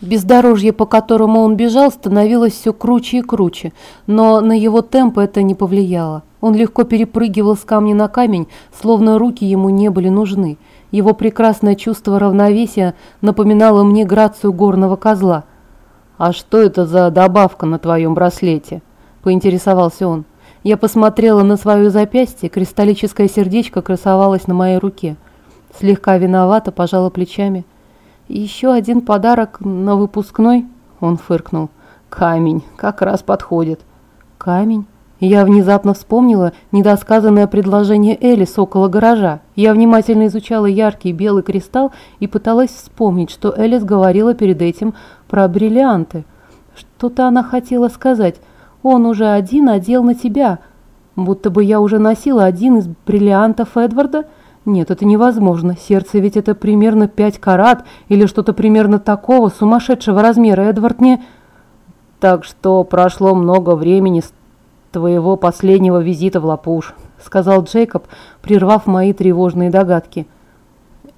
Бездорожье, по которому он бежал, становилось все круче и круче, но на его темп это не повлияло. Он легко перепрыгивал с камня на камень, словно руки ему не были нужны. Его прекрасное чувство равновесия напоминало мне грацию горного козла. «А что это за добавка на твоем браслете?» – поинтересовался он. Я посмотрела на свое запястье, кристаллическое сердечко красовалось на моей руке. Слегка виновато пожала плечами – «Еще один подарок на выпускной?» Он фыркнул. «Камень, как раз подходит». «Камень?» Я внезапно вспомнила недосказанное предложение Элис около гаража. Я внимательно изучала яркий белый кристалл и пыталась вспомнить, что Элис говорила перед этим про бриллианты. Что-то она хотела сказать. «Он уже один одел на тебя», будто бы я уже носила один из бриллиантов Эдварда – нет, это невозможно. Сердце ведь это примерно пять карат или что-то примерно такого, сумасшедшего размера. Эдвард не... Так что прошло много времени с твоего последнего визита в Лапуш, сказал Джейкоб, прервав мои тревожные догадки.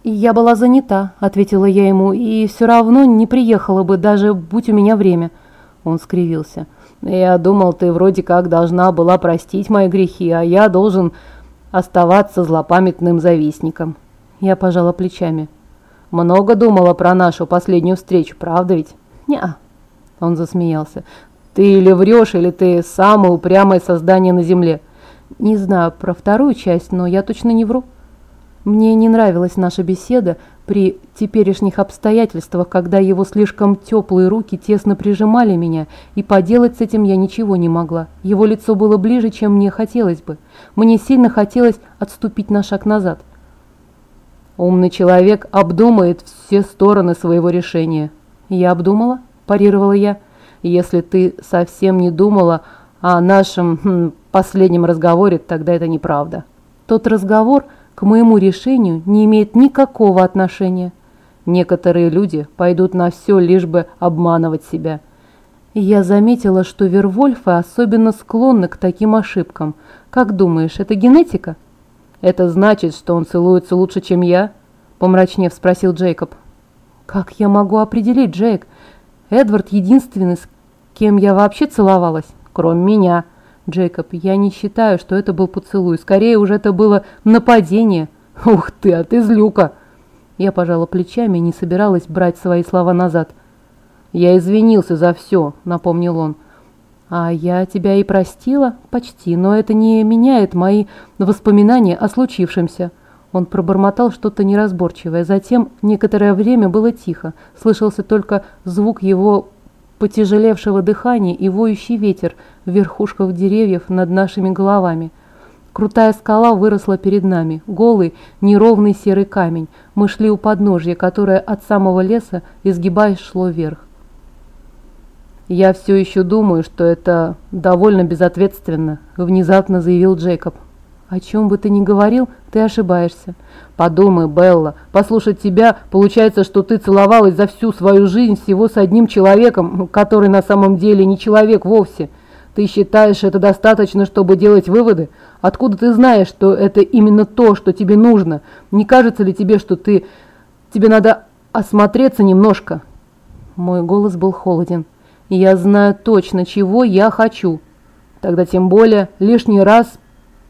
«Я была занята», — ответила я ему, — «и все равно не приехала бы, даже будь у меня время». Он скривился. «Я думал, ты вроде как должна была простить мои грехи, а я должен оставаться злопамятным завистником. Я пожала плечами. Много думала про нашу последнюю встречу, правда ведь? Неа. Он засмеялся. Ты или врешь, или ты самое упрямое создание на земле. Не знаю про вторую часть, но я точно не вру. Мне не нравилась наша беседа при теперешних обстоятельствах, когда его слишком теплые руки тесно прижимали меня, и поделать с этим я ничего не могла. Его лицо было ближе, чем мне хотелось бы. Мне сильно хотелось отступить на шаг назад. Умный человек обдумает все стороны своего решения. Я обдумала, парировала я. Если ты совсем не думала о нашем хм, последнем разговоре, тогда это неправда. Тот разговор – к моему решению не имеет никакого отношения. Некоторые люди пойдут на все, лишь бы обманывать себя. Я заметила, что Вервольфы особенно склонны к таким ошибкам. Как думаешь, это генетика? Это значит, что он целуется лучше, чем я? Помрачнев спросил Джейкоб. Как я могу определить, Джейк? Эдвард единственный, с кем я вообще целовалась, кроме меня. Джейкоб, я не считаю, что это был поцелуй. Скорее уже это было нападение. Ух ты, а ты злюка. Я пожала плечами и не собиралась брать свои слова назад. Я извинился за все, напомнил он. А я тебя и простила? Почти, но это не меняет мои воспоминания о случившемся. Он пробормотал что-то неразборчивое. Затем некоторое время было тихо. Слышался только звук его потяжелевшего дыхания и воющий ветер в верхушках деревьев над нашими головами. Крутая скала выросла перед нами, голый, неровный серый камень. Мы шли у подножья, которое от самого леса, изгибаясь, шло вверх. «Я все еще думаю, что это довольно безответственно», – внезапно заявил Джейкоб. «О чем бы ты ни говорил, ты ошибаешься. Подумай, Белла, послушать тебя, получается, что ты целовалась за всю свою жизнь всего с одним человеком, который на самом деле не человек вовсе. Ты считаешь это достаточно, чтобы делать выводы? Откуда ты знаешь, что это именно то, что тебе нужно? Не кажется ли тебе, что ты... тебе надо осмотреться немножко?» Мой голос был холоден. «Я знаю точно, чего я хочу. Тогда тем более лишний раз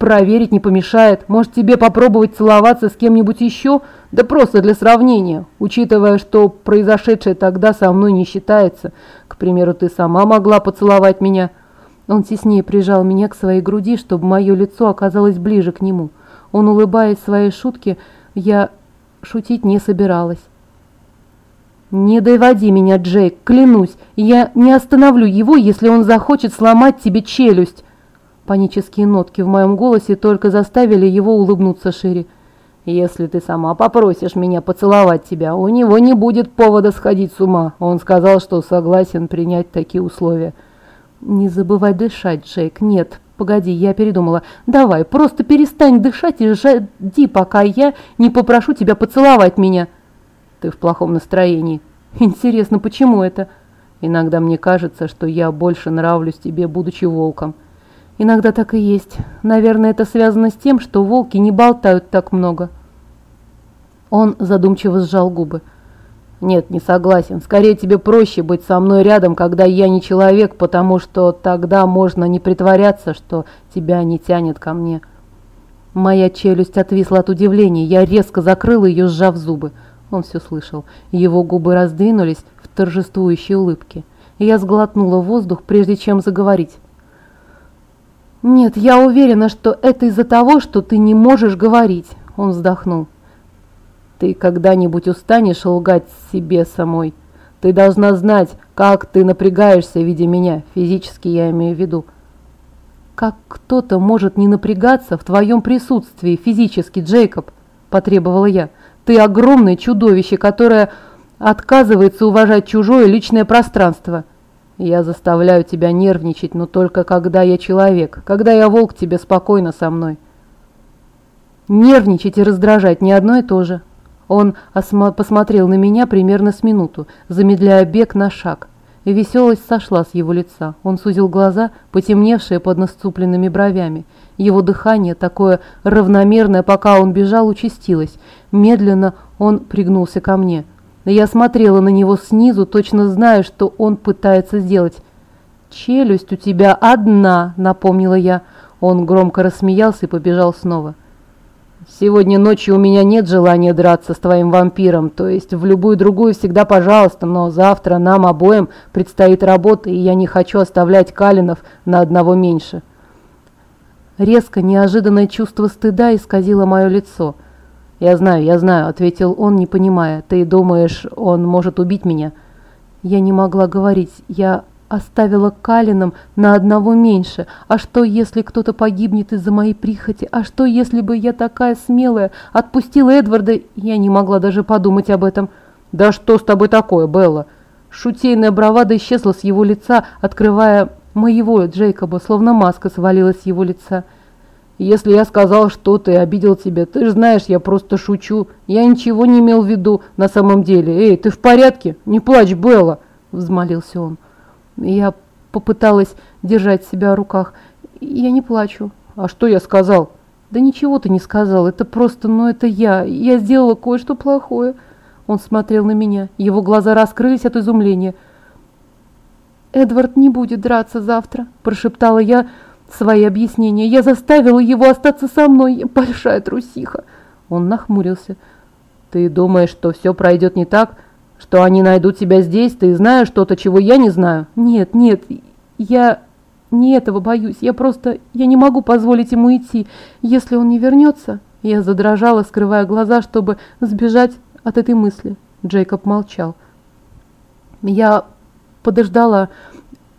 Проверить не помешает. Может, тебе попробовать целоваться с кем-нибудь еще? Да просто для сравнения. Учитывая, что произошедшее тогда со мной не считается. К примеру, ты сама могла поцеловать меня. Он теснее прижал меня к своей груди, чтобы мое лицо оказалось ближе к нему. Он, улыбаясь своей шутке, я шутить не собиралась. «Не доводи меня, Джейк, клянусь, я не остановлю его, если он захочет сломать тебе челюсть». Панические нотки в моем голосе только заставили его улыбнуться шире. «Если ты сама попросишь меня поцеловать тебя, у него не будет повода сходить с ума. Он сказал, что согласен принять такие условия». «Не забывай дышать, Джейк. Нет, погоди, я передумала. Давай, просто перестань дышать и жди, пока я не попрошу тебя поцеловать меня». «Ты в плохом настроении. Интересно, почему это?» «Иногда мне кажется, что я больше нравлюсь тебе, будучи волком». Иногда так и есть. Наверное, это связано с тем, что волки не болтают так много. Он задумчиво сжал губы. Нет, не согласен. Скорее тебе проще быть со мной рядом, когда я не человек, потому что тогда можно не притворяться, что тебя не тянет ко мне. Моя челюсть отвисла от удивления. Я резко закрыла ее, сжав зубы. Он все слышал. Его губы раздвинулись в торжествующей улыбке. Я сглотнула воздух, прежде чем заговорить. «Нет, я уверена, что это из-за того, что ты не можешь говорить», — он вздохнул. «Ты когда-нибудь устанешь лгать себе самой? Ты должна знать, как ты напрягаешься, видя меня, физически я имею в виду». «Как кто-то может не напрягаться в твоем присутствии физически, Джейкоб?» – потребовала я. «Ты огромное чудовище, которое отказывается уважать чужое личное пространство. Я заставляю тебя нервничать, но только когда я человек, когда я волк, тебе спокойно со мной. Нервничать и раздражать не одно и то же. Он посмотрел на меня примерно с минуту, замедляя бег на шаг. Веселость сошла с его лица. Он сузил глаза, потемневшие под наступленными бровями. Его дыхание, такое равномерное, пока он бежал, участилось. Медленно он пригнулся ко мне – я смотрела на него снизу, точно зная, что он пытается сделать. «Челюсть у тебя одна», — напомнила я. Он громко рассмеялся и побежал снова. «Сегодня ночью у меня нет желания драться с твоим вампиром, то есть в любую другую всегда пожалуйста, но завтра нам обоим предстоит работа, и я не хочу оставлять Калинов на одного меньше». Резко, неожиданное чувство стыда исказило мое лицо — «Я знаю, я знаю», — ответил он, не понимая. «Ты думаешь, он может убить меня?» Я не могла говорить. Я оставила Калином на одного меньше. А что, если кто-то погибнет из-за моей прихоти? А что, если бы я такая смелая отпустила Эдварда? Я не могла даже подумать об этом. «Да что с тобой такое, Белла?» Шутейная бравада исчезла с его лица, открывая моего Джейкоба, словно маска свалилась с его лица. Если я сказал что-то и обидел тебя, ты же знаешь, я просто шучу. Я ничего не имел в виду на самом деле. Эй, ты в порядке? Не плачь, Белла!» – взмолился он. Я попыталась держать себя в руках. «Я не плачу». «А что я сказал?» «Да ничего ты не сказал. Это просто, ну это я. Я сделала кое-что плохое». Он смотрел на меня. Его глаза раскрылись от изумления. «Эдвард не будет драться завтра», – прошептала я, – свои объяснения. Я заставила его остаться со мной. Большая трусиха. Он нахмурился. Ты думаешь, что все пройдет не так? Что они найдут тебя здесь? Ты знаешь что-то, чего я не знаю? Нет, нет, я не этого боюсь. Я просто... Я не могу позволить ему идти. Если он не вернется... Я задрожала, скрывая глаза, чтобы сбежать от этой мысли. Джейкоб молчал. Я подождала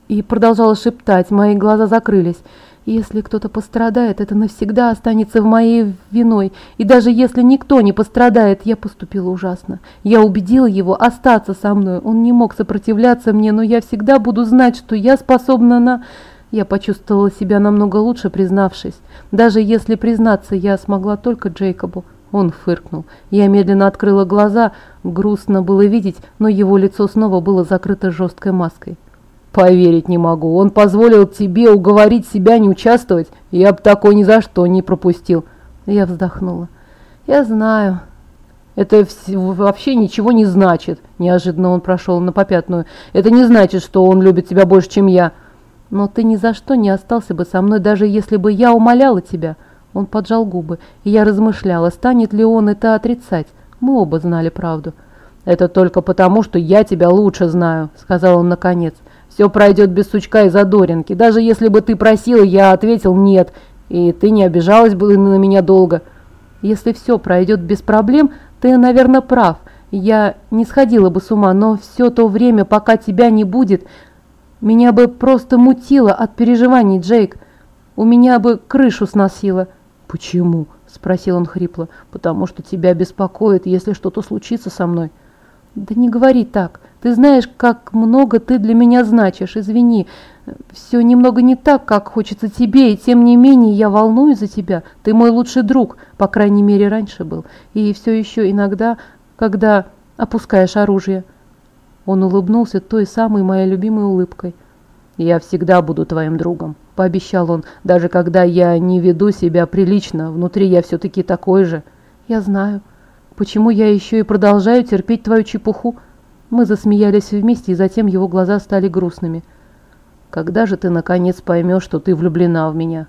и продолжала шептать, мои глаза закрылись. Если кто-то пострадает, это навсегда останется в моей виной. И даже если никто не пострадает, я поступила ужасно. Я убедила его остаться со мной. Он не мог сопротивляться мне, но я всегда буду знать, что я способна на... Я почувствовала себя намного лучше, признавшись. Даже если признаться, я смогла только Джейкобу. Он фыркнул. Я медленно открыла глаза. Грустно было видеть, но его лицо снова было закрыто жесткой маской. Поверить не могу. Он позволил тебе уговорить себя не участвовать. Я бы такой ни за что не пропустил. Я вздохнула. Я знаю. Это вообще ничего не значит. Неожиданно он прошел на попятную. Это не значит, что он любит тебя больше, чем я. Но ты ни за что не остался бы со мной, даже если бы я умоляла тебя. Он поджал губы, и я размышляла, станет ли он это отрицать. Мы оба знали правду. «Это только потому, что я тебя лучше знаю», — сказал он наконец. Все пройдет без сучка и задоринки. Даже если бы ты просила, я ответил нет, и ты не обижалась бы на меня долго. Если все пройдет без проблем, ты, наверное, прав. Я не сходила бы с ума, но все то время, пока тебя не будет, меня бы просто мутило от переживаний, Джейк. У меня бы крышу сносило. «Почему?» – спросил он хрипло. «Потому что тебя беспокоит, если что-то случится со мной». «Да не говори так. Ты знаешь, как много ты для меня значишь. Извини, все немного не так, как хочется тебе, и тем не менее я волнуюсь за тебя. Ты мой лучший друг, по крайней мере, раньше был. И все еще иногда, когда опускаешь оружие». Он улыбнулся той самой моей любимой улыбкой. «Я всегда буду твоим другом», — пообещал он. «Даже когда я не веду себя прилично, внутри я все-таки такой же». «Я знаю». Почему я еще и продолжаю терпеть твою чепуху? Мы засмеялись вместе, и затем его глаза стали грустными. «Когда же ты, наконец, поймешь, что ты влюблена в меня?»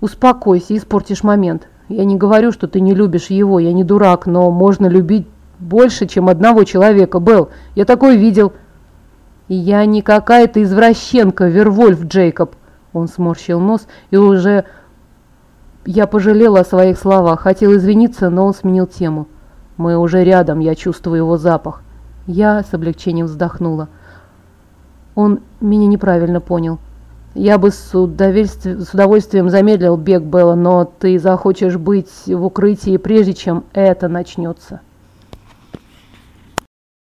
«Успокойся, испортишь момент. Я не говорю, что ты не любишь его, я не дурак, но можно любить больше, чем одного человека, Белл. Я такое видел». «Я не какая-то извращенка, Вервольф Джейкоб!» Он сморщил нос и уже... Я пожалела о своих словах, хотел извиниться, но он сменил тему. «Мы уже рядом, я чувствую его запах». Я с облегчением вздохнула. Он меня неправильно понял. Я бы с удовольствием, с удовольствием замедлил бег Белла, но ты захочешь быть в укрытии, прежде чем это начнется.